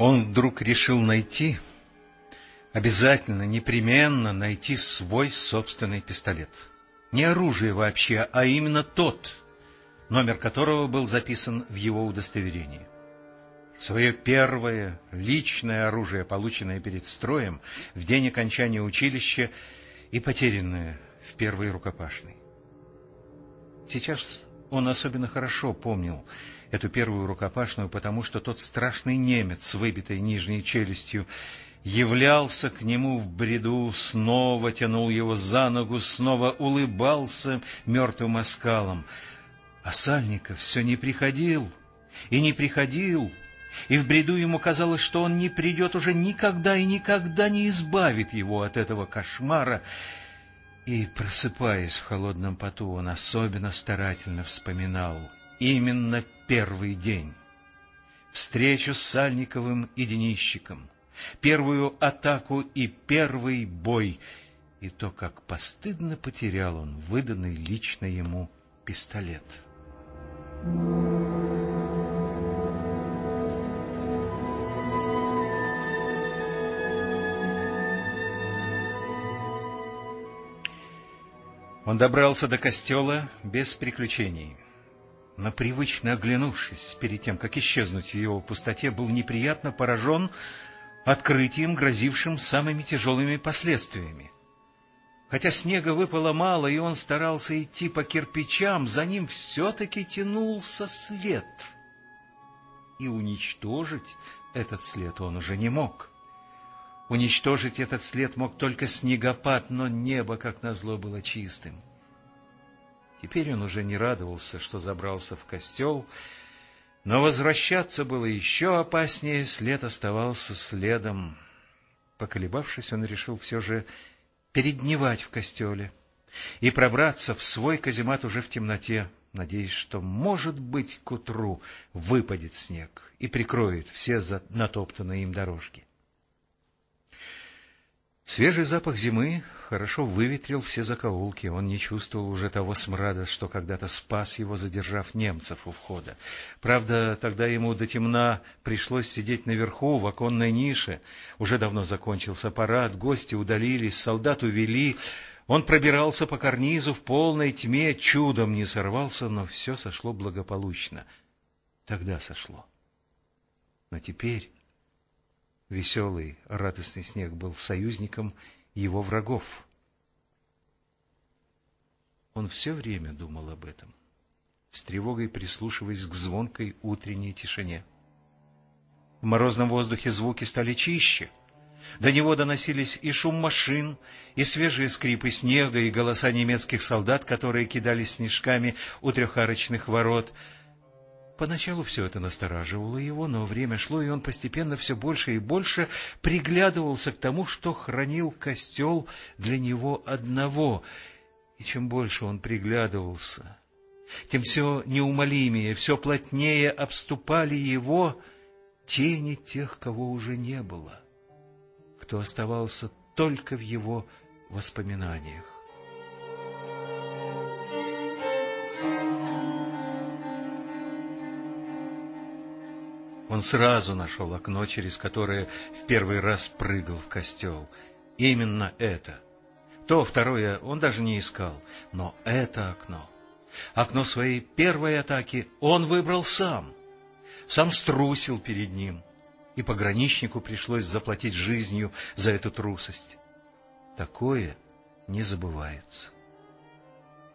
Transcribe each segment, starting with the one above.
Он вдруг решил найти, обязательно, непременно найти свой собственный пистолет. Не оружие вообще, а именно тот, номер которого был записан в его удостоверении. Свое первое личное оружие, полученное перед строем в день окончания училища и потерянное в первой рукопашной. Сейчас он особенно хорошо помнил эту первую рукопашную, потому что тот страшный немец с выбитой нижней челюстью являлся к нему в бреду, снова тянул его за ногу, снова улыбался мертвым оскалом. А Сальников все не приходил и не приходил, и в бреду ему казалось, что он не придет уже никогда и никогда не избавит его от этого кошмара, и, просыпаясь в холодном поту, он особенно старательно вспоминал именно первый день. Встречу с Сальниковым и Денищиком, первую атаку и первый бой, и то, как постыдно потерял он выданный лично ему пистолет. Он добрался до костела без приключений но привычно оглянувшись перед тем, как исчезнуть в его пустоте, был неприятно поражен открытием, грозившим самыми тяжелыми последствиями. Хотя снега выпало мало, и он старался идти по кирпичам, за ним все-таки тянулся след. И уничтожить этот след он уже не мог. Уничтожить этот след мог только снегопад, но небо, как назло, было чистым. Теперь он уже не радовался, что забрался в костел, но возвращаться было еще опаснее, след оставался следом. Поколебавшись, он решил все же передневать в костеле и пробраться в свой каземат уже в темноте, надеясь, что, может быть, к утру выпадет снег и прикроет все натоптанные им дорожки. Свежий запах зимы хорошо выветрил все закоулки, он не чувствовал уже того смрада, что когда-то спас его, задержав немцев у входа. Правда, тогда ему до темна пришлось сидеть наверху, в оконной нише. Уже давно закончился парад, гости удалились, солдат увели. Он пробирался по карнизу в полной тьме, чудом не сорвался, но все сошло благополучно. Тогда сошло. Но теперь Веселый, радостный снег был союзником его врагов. Он все время думал об этом, с тревогой прислушиваясь к звонкой утренней тишине. В морозном воздухе звуки стали чище. До него доносились и шум машин, и свежие скрипы снега, и голоса немецких солдат, которые кидались снежками у трехарочных ворот — Поначалу все это настораживало его, но время шло, и он постепенно все больше и больше приглядывался к тому, что хранил костел для него одного. И чем больше он приглядывался, тем все неумолимее, все плотнее обступали его тени тех, кого уже не было, кто оставался только в его воспоминаниях. Он сразу нашел окно, через которое в первый раз прыгал в костел. Именно это. То второе он даже не искал, но это окно. Окно своей первой атаки он выбрал сам. Сам струсил перед ним, и пограничнику пришлось заплатить жизнью за эту трусость. Такое не забывается.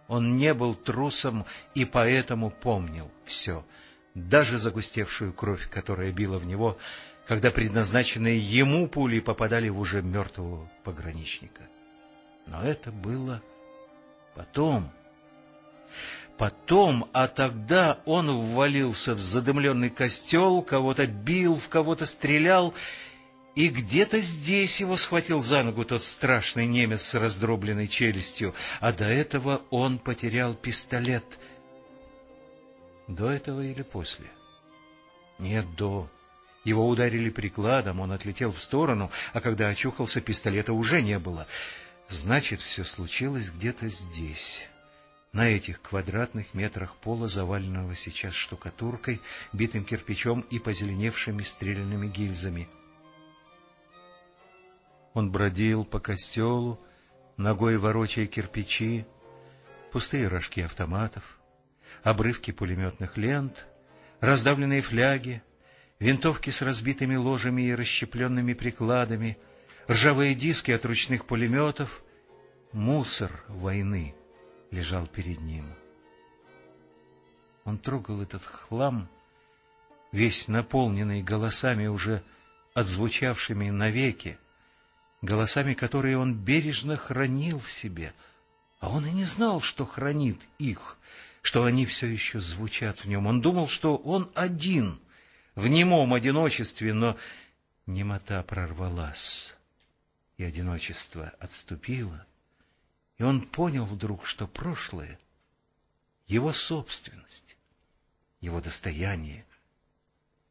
Он не был трусом и поэтому помнил все — даже загустевшую кровь, которая била в него, когда предназначенные ему пули попадали в уже мертвого пограничника. Но это было потом. Потом, а тогда он ввалился в задымленный костел, кого-то бил, в кого-то стрелял, и где-то здесь его схватил за ногу тот страшный немец с раздробленной челюстью, а до этого он потерял пистолет — до этого или после? Нет, до. Его ударили прикладом, он отлетел в сторону, а когда очухался, пистолета уже не было. Значит, все случилось где-то здесь. на этих квадратных метрах пола, заваленного сейчас штукатуркой, битым кирпичом и позеленевшими стрельными гильзами. Он бродил по костелу, ногой ворочая кирпичи, пустые рожки автоматов, обрывки пулеметных лент, раздавленные фляги, винтовки с разбитыми ложами и расщепленными прикладами, ржавые диски от ручных пулеметов, мусор войны — лежал перед ним. Он трогал этот хлам, весь наполненный голосами, уже отзвучавшими навеки, голосами, которые он бережно хранил в себе, а он и не знал, что хранит их, что они все еще звучат в нем. Он думал, что он один, в немом одиночестве, но немота прорвалась, и одиночество отступило — и он понял вдруг, что прошлое — его собственность, его достояние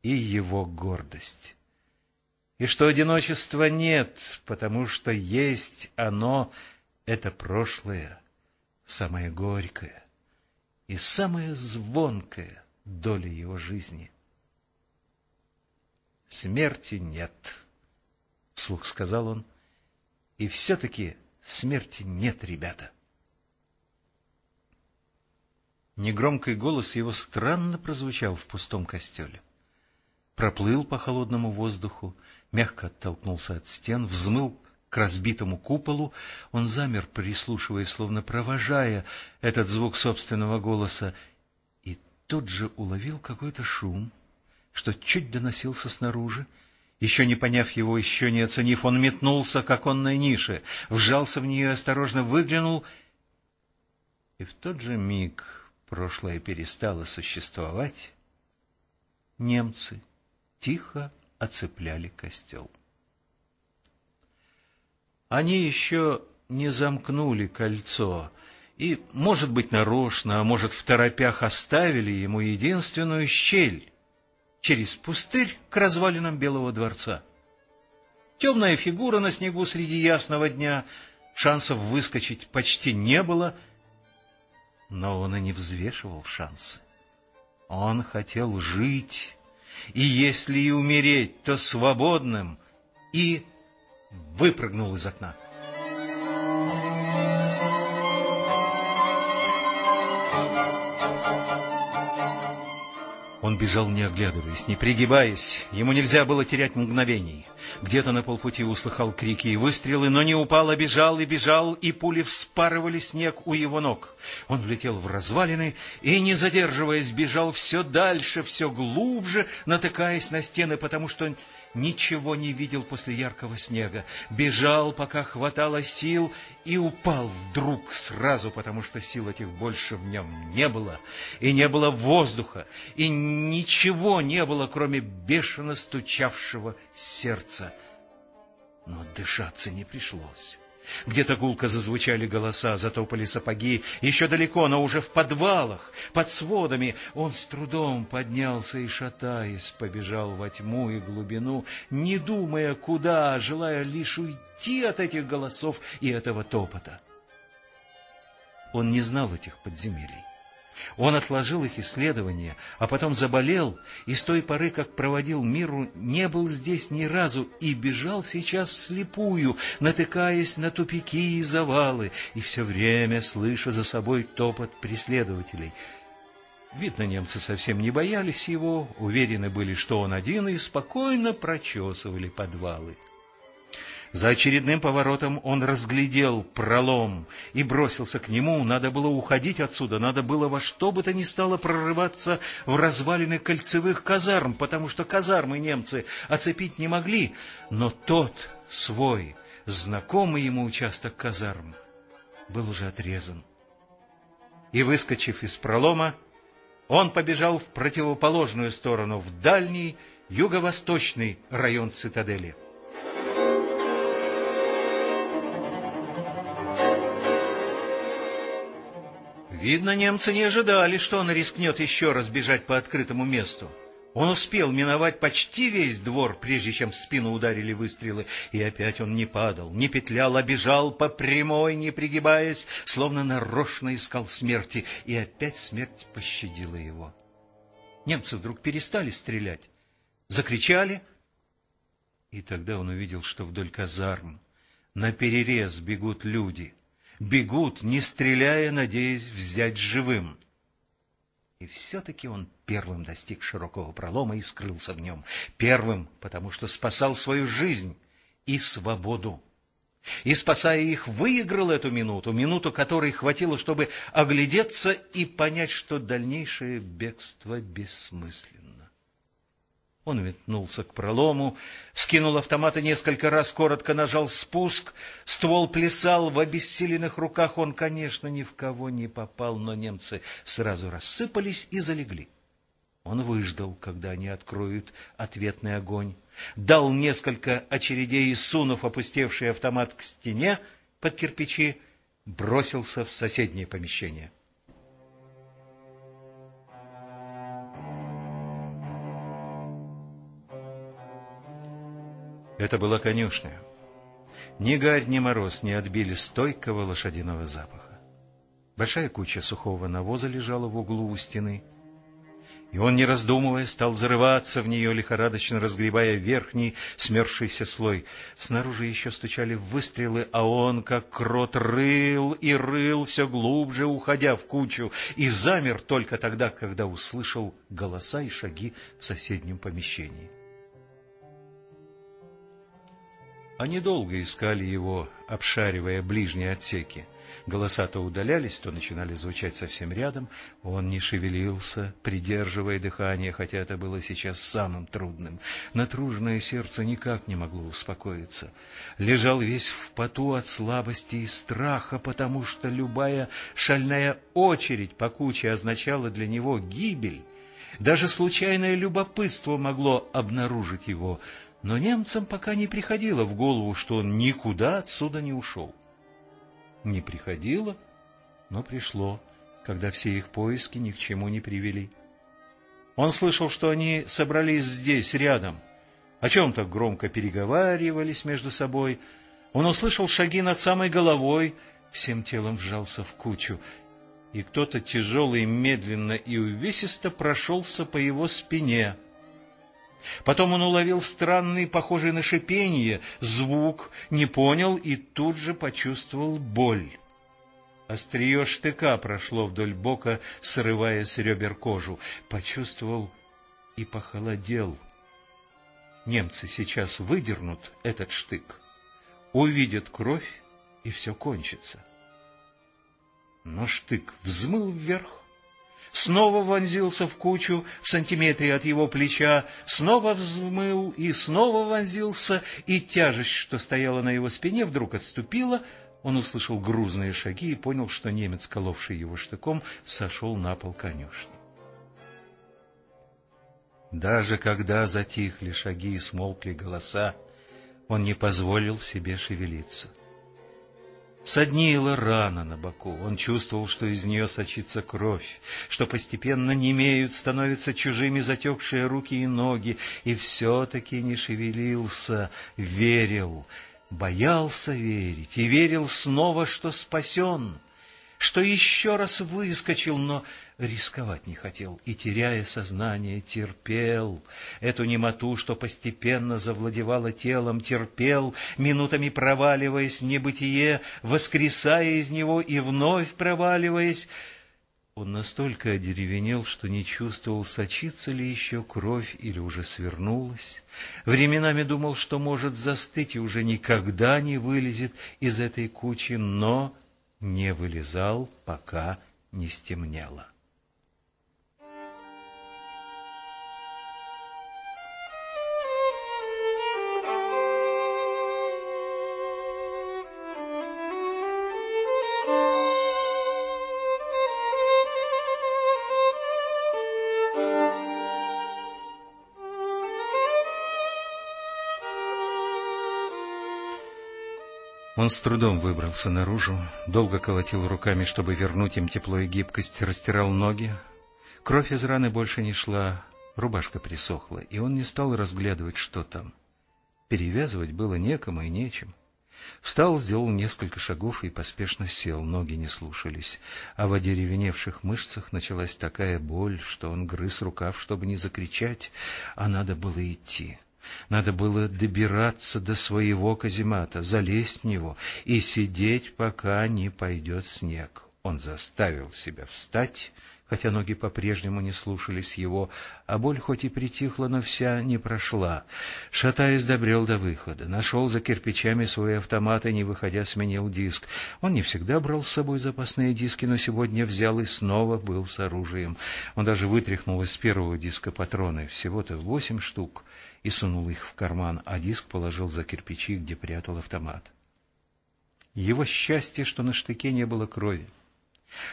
и его гордость, и что одиночества нет, потому что есть оно — это прошлое, самое горькое и самое звонкое доля его жизни. «Смерти нет», — вслух сказал он, — «и все-таки Смерти нет, ребята. Негромкий голос его странно прозвучал в пустом костеле. Проплыл по холодному воздуху, мягко оттолкнулся от стен, взмыл к разбитому куполу. Он замер, прислушиваясь, словно провожая этот звук собственного голоса, и тут же уловил какой-то шум, что чуть доносился снаружи, еще не поняв его, еще не оценив, он метнулся к оконной нише, вжался в нее и осторожно выглянул, и в тот же миг прошлое перестало существовать. Немцы тихо оцепляли костел. Они еще не замкнули кольцо, и, может быть, нарочно, а может, в торопях оставили ему единственную щель, через пустырь к развалинам Белого дворца. Темная фигура на снегу среди ясного дня, шансов выскочить почти не было, но он и не взвешивал шансы. Он хотел жить, и если и умереть, то свободным, и выпрыгнул из окна. Он бежал, не оглядываясь, не пригибаясь. Ему нельзя было терять мгновений. Где-то на полпути услыхал крики и выстрелы, но не упал, а бежал и бежал, и пули вспарывали снег у его ног. Он влетел в развалины и, не задерживаясь, бежал все дальше, все глубже, натыкаясь на стены, потому что ничего не видел после яркого снега, бежал, пока хватало сил, и упал вдруг сразу, потому что сил этих больше в нем не было, и не было воздуха, и ничего не было, кроме бешено стучавшего сердца. Но дышаться не пришлось. Где-то гулко зазвучали голоса, затопали сапоги. Еще далеко, но уже в подвалах, под сводами. Он с трудом поднялся и, шатаясь, побежал во тьму и глубину, не думая куда, желая лишь уйти от этих голосов и этого топота. Он не знал этих подземелий. Он отложил их исследования, а потом заболел, и с той поры, как проводил миру, не был здесь ни разу и бежал сейчас вслепую, натыкаясь на тупики и завалы, и все время слыша за собой топот преследователей. Видно, немцы совсем не боялись его, уверены были, что он один, и спокойно прочесывали подвалы. За очередным поворотом он разглядел пролом и бросился к нему. Надо было уходить отсюда, надо было во что бы то ни стало прорываться в развалины кольцевых казарм, потому что казармы немцы оцепить не могли. Но тот свой, знакомый ему участок казарм, был уже отрезан. И, выскочив из пролома, он побежал в противоположную сторону, в дальний юго-восточный район цитадели. Видно, немцы не ожидали, что он рискнет еще раз бежать по открытому месту. Он успел миновать почти весь двор, прежде чем в спину ударили выстрелы, и опять он не падал, не петлял, а бежал по прямой, не пригибаясь, словно нарочно искал смерти, и опять смерть пощадила его. Немцы вдруг перестали стрелять, закричали, и тогда он увидел, что вдоль казарм на перерез бегут люди, бегут, не стреляя, надеясь взять живым. И все-таки он первым достиг широкого пролома и скрылся в нем. Первым, потому что спасал свою жизнь и свободу. И, спасая их, выиграл эту минуту, минуту которой хватило, чтобы оглядеться и понять, что дальнейшее бегство бессмысленно. Он метнулся к пролому, вскинул автомат и несколько раз коротко нажал спуск. Ствол плясал в обессиленных руках. Он, конечно, ни в кого не попал, но немцы сразу рассыпались и залегли. Он выждал, когда они откроют ответный огонь, дал несколько очередей и, сунув опустевший автомат к стене под кирпичи, бросился в соседнее помещение. Это была конюшня. Ни гарь, ни мороз не отбили стойкого лошадиного запаха. Большая куча сухого навоза лежала в углу у стены, и он, не раздумывая, стал зарываться в нее, лихорадочно разгребая верхний смерзшийся слой. Снаружи еще стучали выстрелы, а он, как крот, рыл и рыл, все глубже уходя в кучу, и замер только тогда, когда услышал голоса и шаги в соседнем помещении. Они долго искали его, обшаривая ближние отсеки. Голоса то удалялись, то начинали звучать совсем рядом. Он не шевелился, придерживая дыхание, хотя это было сейчас самым трудным. Натруженное сердце никак не могло успокоиться. Лежал весь в поту от слабости и страха, потому что любая шальная очередь по куче означала для него гибель. Даже случайное любопытство могло обнаружить его — но немцам пока не приходило в голову, что он никуда отсюда не ушел. Не приходило, но пришло, когда все их поиски ни к чему не привели. Он слышал, что они собрались здесь, рядом, о чем-то громко переговаривались между собой. Он услышал шаги над самой головой, всем телом вжался в кучу, и кто-то тяжелый, медленно и увесисто прошелся по его спине — Потом он уловил странный, похожий на шипение, звук, не понял и тут же почувствовал боль. Острие штыка прошло вдоль бока, срывая с ребер кожу. Почувствовал и похолодел. Немцы сейчас выдернут этот штык, увидят кровь, и все кончится. Но штык взмыл вверх, снова вонзился в кучу в сантиметре от его плеча, снова взмыл и снова вонзился, и тяжесть, что стояла на его спине, вдруг отступила, он услышал грузные шаги и понял, что немец, коловший его штыком, сошел на пол конюшни. Даже когда затихли шаги и смолкли голоса, он не позволил себе шевелиться. — Соднила рана на боку. Он чувствовал, что из нее сочится кровь, что постепенно немеют, становятся чужими затекшие руки и ноги, и все-таки не шевелился, верил, боялся верить и верил снова, что спасен что еще раз выскочил, но рисковать не хотел и, теряя сознание, терпел эту немоту, что постепенно завладевала телом, терпел, минутами проваливаясь в небытие, воскресая из него и вновь проваливаясь. Он настолько одеревенел, что не чувствовал, сочится ли еще кровь или уже свернулась. Временами думал, что может застыть и уже никогда не вылезет из этой кучи, но не вылезал, пока не стемнело. Он с трудом выбрался наружу, долго колотил руками, чтобы вернуть им тепло и гибкость, растирал ноги. Кровь из раны больше не шла, Рубашка присохла, и он не стал разглядывать, что там. Перевязывать было некому и нечем. Встал, сделал несколько шагов и поспешно сел, ноги не слушались, а в одеревеневших мышцах началась такая боль, что он грыз рукав, чтобы не закричать, а надо было идти. Надо было добираться до своего каземата, залезть в него и сидеть, пока не пойдет снег. Он заставил себя встать, хотя ноги по-прежнему не слушались его, а боль хоть и притихла, но вся не прошла. Шатаясь, добрел до выхода, нашел за кирпичами свой автомат и, не выходя, сменил диск. Он не всегда брал с собой запасные диски, но сегодня взял и снова был с оружием. Он даже вытряхнул из первого диска патроны, всего-то восемь штук, и сунул их в карман, а диск положил за кирпичи, где прятал автомат. Его счастье, что на штыке не было крови.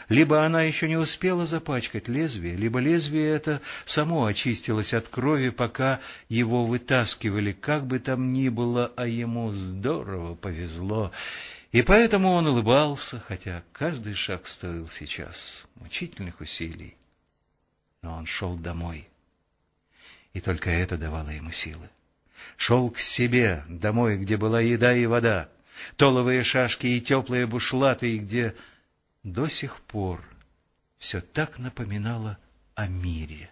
Либо она еще не успела запачкать лезвие, либо лезвие это само очистилось от крови, пока его вытаскивали, как бы там ни было, а ему здорово повезло. И поэтому он улыбался, хотя каждый шаг стоил сейчас мучительных усилий. Но он шел домой, и только это давало ему силы. Шел к себе, домой, где была еда и вода, толовые шашки и теплые бушлаты, и где до сих пор все так напоминало о мире.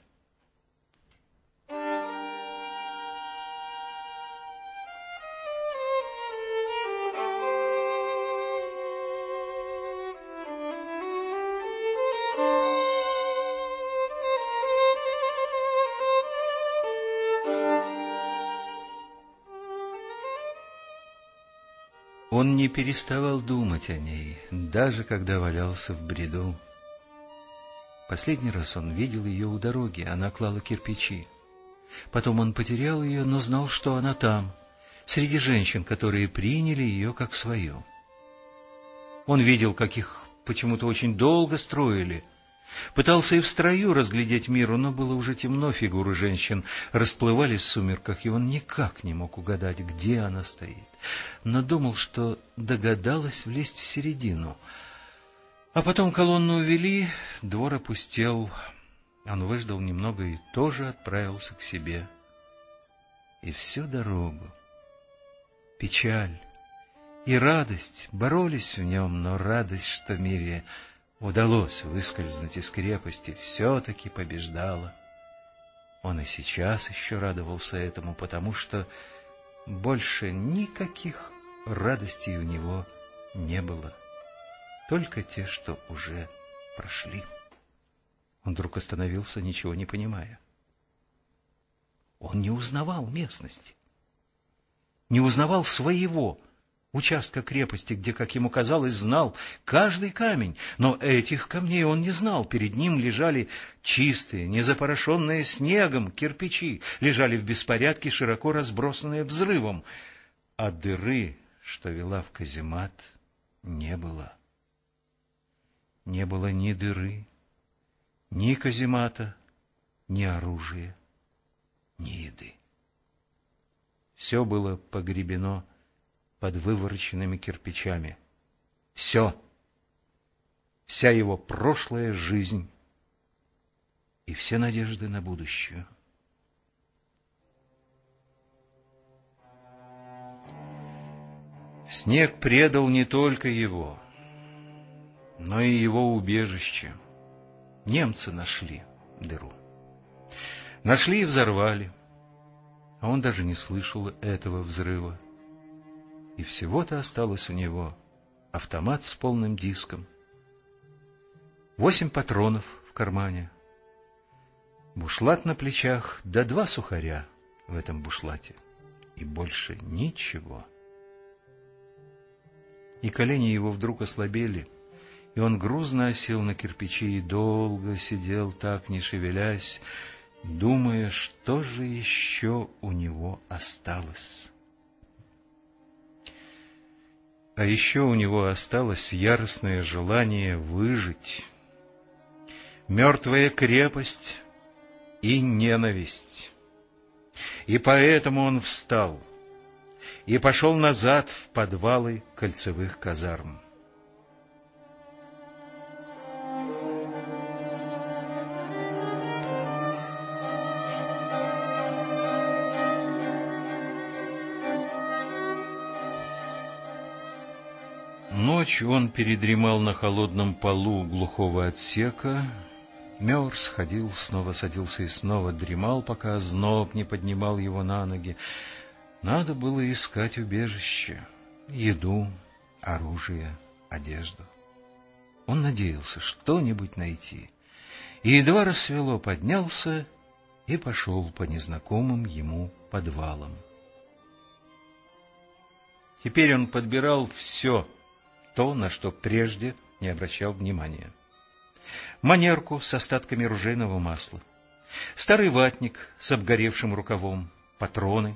Он не переставал думать о ней, даже когда валялся в бреду. Последний раз он видел ее у дороги, она клала кирпичи. Потом он потерял ее, но знал, что она там, среди женщин, которые приняли ее как свою. Он видел, как их почему-то очень долго строили — Пытался и в строю разглядеть миру, но было уже темно, фигуры женщин расплывались в сумерках, и он никак не мог угадать, где она стоит. Но думал, что догадалась влезть в середину. А потом колонну увели, двор опустел. Он выждал немного и тоже отправился к себе. И всю дорогу печаль и радость боролись в нем, но радость, что мире удалось выскользнуть из крепости, все-таки побеждала. Он и сейчас еще радовался этому, потому что больше никаких радостей у него не было, только те, что уже прошли. Он вдруг остановился, ничего не понимая. Он не узнавал местности, не узнавал своего, участка крепости, где, как ему казалось, знал каждый камень, но этих камней он не знал. Перед ним лежали чистые, незапорошенные снегом кирпичи, лежали в беспорядке, широко разбросанные взрывом, а дыры, что вела в каземат, не было. Не было ни дыры, ни каземата, ни оружия, ни еды. Все было погребено под вывороченными кирпичами. Все, вся его прошлая жизнь и все надежды на будущее. Снег предал не только его, но и его убежище. Немцы нашли дыру. Нашли и взорвали, а он даже не слышал этого взрыва и всего-то осталось у него автомат с полным диском, восемь патронов в кармане, бушлат на плечах, да два сухаря в этом бушлате, и больше ничего. И колени его вдруг ослабели, и он грузно осел на кирпичи и долго сидел так, не шевелясь, думая, что же еще у него осталось. А еще у него осталось яростное желание выжить. Мертвая крепость и ненависть. И поэтому он встал и пошел назад в подвалы кольцевых казарм. Ночь он передремал на холодном полу глухого отсека, мерз, ходил, снова садился и снова дремал, пока зноб не поднимал его на ноги. Надо было искать убежище, еду, оружие, одежду. Он надеялся что-нибудь найти, и едва рассвело, поднялся и пошел по незнакомым ему подвалам. Теперь он подбирал все то, на что прежде не обращал внимания. Манерку с остатками ружейного масла, старый ватник с обгоревшим рукавом, патроны.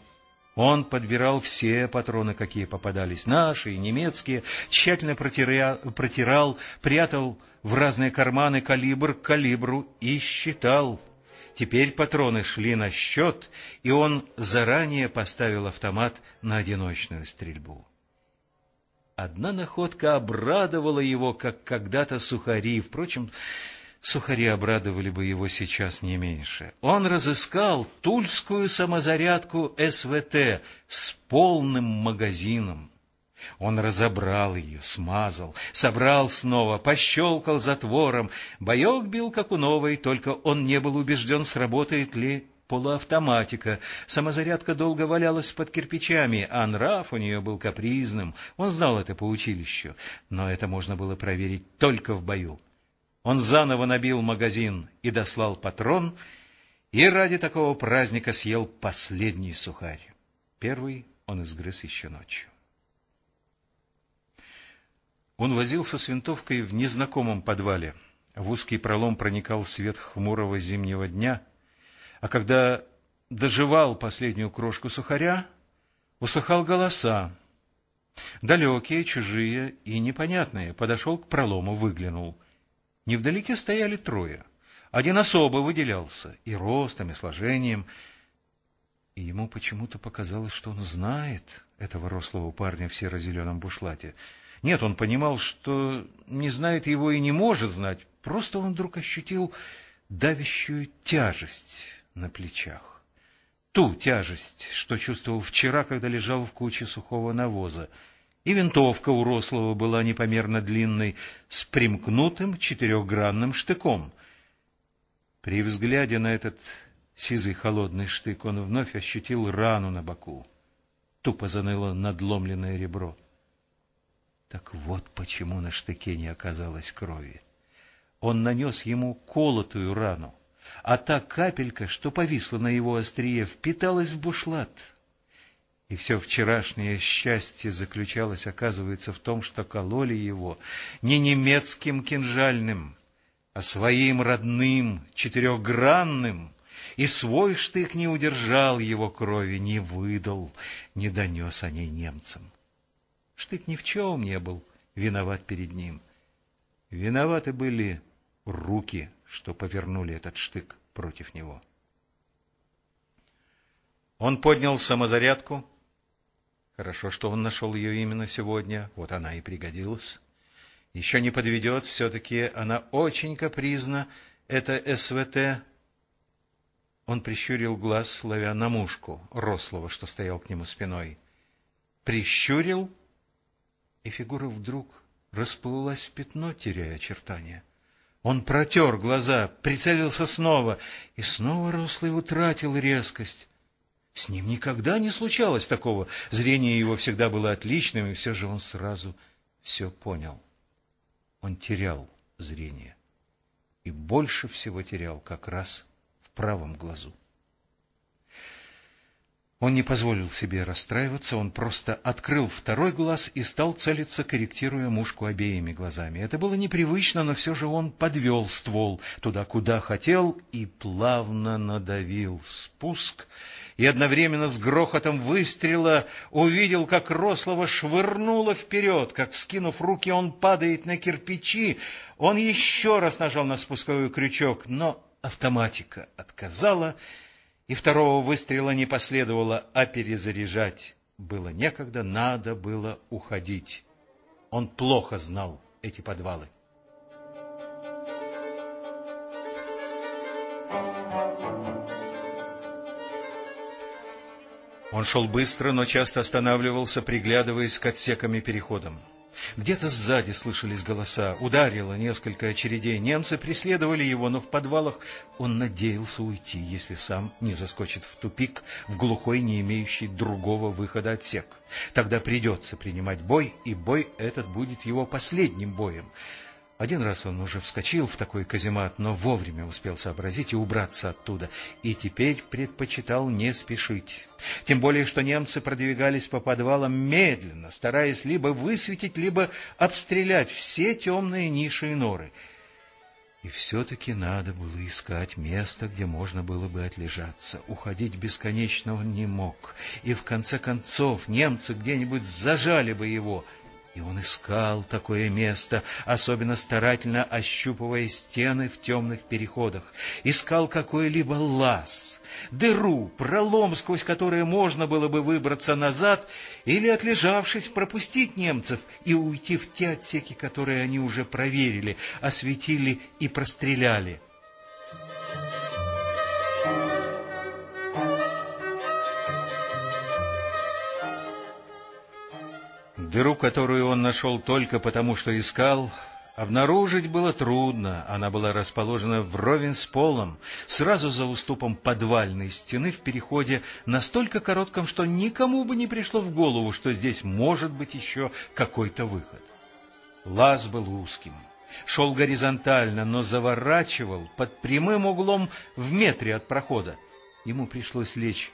Он подбирал все патроны, какие попадались, наши и немецкие, тщательно протирал, протирал прятал в разные карманы калибр к калибру и считал — Теперь патроны шли на счет, и он заранее поставил автомат на одиночную стрельбу. Одна находка обрадовала его, как когда-то сухари. Впрочем, сухари обрадовали бы его сейчас не меньше. Он разыскал тульскую самозарядку СВТ с полным магазином. Он разобрал ее, смазал, собрал снова, пощелкал затвором. Боек бил, как у новой, только он не был убежден, сработает ли полуавтоматика. Самозарядка долго валялась под кирпичами, а нрав у нее был капризным. Он знал это по училищу, но это можно было проверить только в бою. Он заново набил магазин и дослал патрон, и ради такого праздника съел последний сухарь. Первый он изгрыз еще ночью. Он возился с винтовкой в незнакомом подвале. В узкий пролом проникал свет хмурого зимнего дня, а когда доживал последнюю крошку сухаря, усыхал голоса. Далекие, чужие и непонятные. Подошел к пролому, выглянул. Невдалеке стояли трое. Один особо выделялся и ростом, и сложением. И ему почему-то показалось, что он знает этого рослого парня в серо-зеленом бушлате — нет, он понимал, что не знает его и не может знать, просто он вдруг ощутил давящую тяжесть на плечах. Ту тяжесть, что чувствовал вчера, когда лежал в куче сухого навоза. И винтовка у рослого была непомерно длинной, с примкнутым четырехгранным штыком. При взгляде на этот сизый холодный штык он вновь ощутил рану на боку. Тупо заныло надломленное ребро. Так вот почему на штыке не оказалось крови. Он нанес ему колотую рану, а та капелька, что повисла на его острие, впиталась в бушлат. И все вчерашнее счастье заключалось, оказывается, в том, что кололи его не немецким кинжальным, а своим родным, четырехгранным, и свой штык не удержал его крови, не выдал, не донес о ней немцам. Штык ни в чем не был виноват перед ним. Виноваты были руки, что повернули этот штык против него. Он поднял самозарядку. Хорошо, что он нашел ее именно сегодня, вот она и пригодилась. Еще не подведет, все-таки она очень капризна, это СВТ. Он прищурил глаз, ловя на мушку рослого, что стоял к нему спиной. Прищурил — и фигура вдруг расплылась в пятно, теряя очертания. Он протер глаза, прицелился снова, и снова рослый утратил резкость. С ним никогда не случалось такого. Зрение его всегда было отличным, и все же он сразу все понял. Он терял зрение. И больше всего терял как раз в правом глазу. Он не позволил себе расстраиваться, он просто открыл второй глаз и стал целиться, корректируя мушку обеими глазами. Это было непривычно, но все же он подвел ствол туда, куда хотел, и плавно надавил спуск, и одновременно с грохотом выстрела увидел, как Рослова швырнуло вперед, как, скинув руки, он падает на кирпичи. Он еще раз нажал на спусковой крючок, но автоматика отказала, и второго выстрела не последовало, а перезаряжать было некогда, надо было уходить. Он плохо знал эти подвалы. Он шел быстро, но часто останавливался, приглядываясь к отсекам и переходам. Где-то сзади слышались голоса, ударило несколько очередей. Немцы преследовали его, но в подвалах он надеялся уйти, если сам не заскочит в тупик, в глухой, не имеющий другого выхода отсек. Тогда придется принимать бой, и бой этот будет его последним боем. Один раз он уже вскочил в такой каземат, но вовремя успел сообразить и убраться оттуда, и теперь предпочитал не спешить. Тем более, что немцы продвигались по подвалам медленно, стараясь либо высветить, либо обстрелять все темные ниши и норы. И все-таки надо было искать место, где можно было бы отлежаться. Уходить бесконечно он не мог, и в конце концов немцы где-нибудь зажали бы его — и он искал такое место, особенно старательно ощупывая стены в темных переходах. Искал какой-либо лаз, дыру, пролом, сквозь который можно было бы выбраться назад или, отлежавшись, пропустить немцев и уйти в те отсеки, которые они уже проверили, осветили и простреляли. Дыру, которую он нашел только потому, что искал, обнаружить было трудно. Она была расположена вровень с полом, сразу за уступом подвальной стены в переходе, настолько коротком, что никому бы не пришло в голову, что здесь может быть еще какой-то выход. Лаз был узким, шел горизонтально, но заворачивал под прямым углом в метре от прохода. Ему пришлось лечь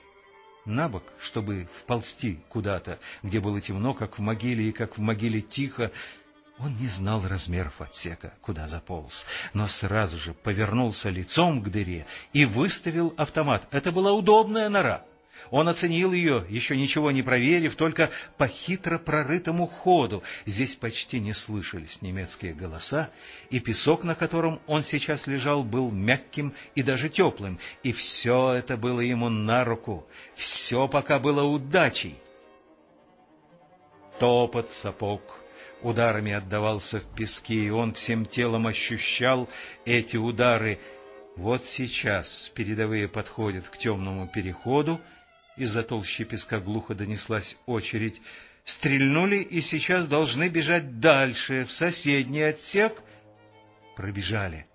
на бок, чтобы вползти куда-то, где было темно, как в могиле, и как в могиле тихо. Он не знал размеров отсека, куда заполз, но сразу же повернулся лицом к дыре и выставил автомат. Это была удобная нора. Он оценил ее, еще ничего не проверив, только по хитро прорытому ходу. Здесь почти не слышались немецкие голоса, и песок, на котором он сейчас лежал, был мягким и даже теплым, и все это было ему на руку, все пока было удачей. Топот сапог ударами отдавался в песке, и он всем телом ощущал эти удары. Вот сейчас передовые подходят к темному переходу, из-за толщи песка глухо донеслась очередь. Стрельнули и сейчас должны бежать дальше, в соседний отсек. Пробежали.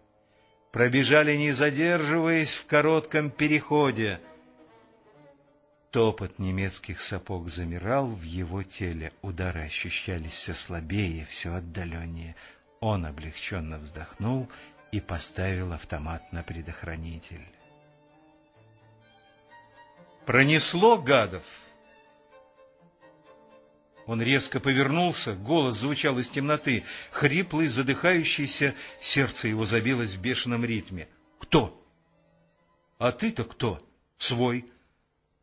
Пробежали, не задерживаясь в коротком переходе. Топот немецких сапог замирал в его теле. Удары ощущались все слабее, все отдаленнее. Он облегченно вздохнул и поставил автомат на предохранитель. Пронесло гадов. Он резко повернулся, голос звучал из темноты, хриплый, задыхающийся, сердце его забилось в бешеном ритме. «Кто?» «А ты-то кто?» «Свой».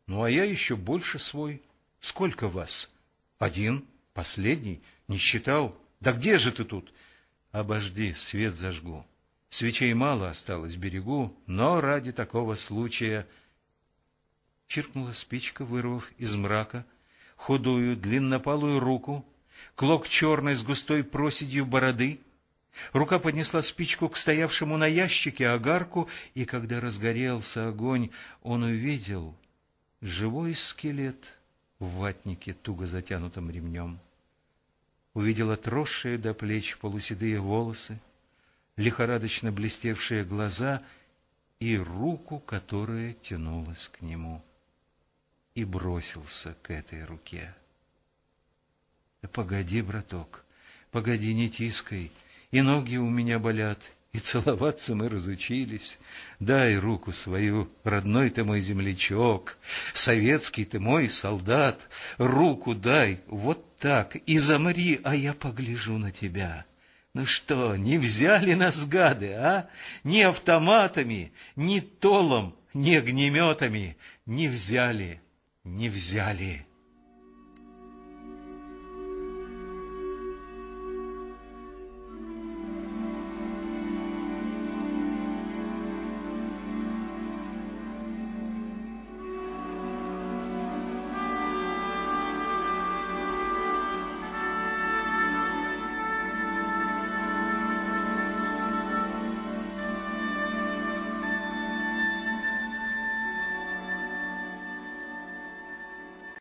«Ну, а я еще больше свой. Сколько вас?» «Один. Последний. Не считал. Да где же ты тут?» «Обожди, свет зажгу. Свечей мало осталось берегу, но ради такого случая...» чиркнула спичка, вырвав из мрака худую длиннопалую руку, клок черной с густой проседью бороды. Рука поднесла спичку к стоявшему на ящике огарку, и когда разгорелся огонь, он увидел живой скелет в ватнике, туго затянутом ремнем. Увидел отросшие до плеч полуседые волосы, лихорадочно блестевшие глаза и руку, которая тянулась к нему и бросился к этой руке. — Да погоди, браток, погоди, не тискай, и ноги у меня болят, и целоваться мы разучились. Дай руку свою, родной ты мой землячок, советский ты мой солдат, руку дай, вот так, и замри, а я погляжу на тебя. Ну что, не взяли нас гады, а? Ни автоматами, ни толом, ни огнеметами не взяли не взяли.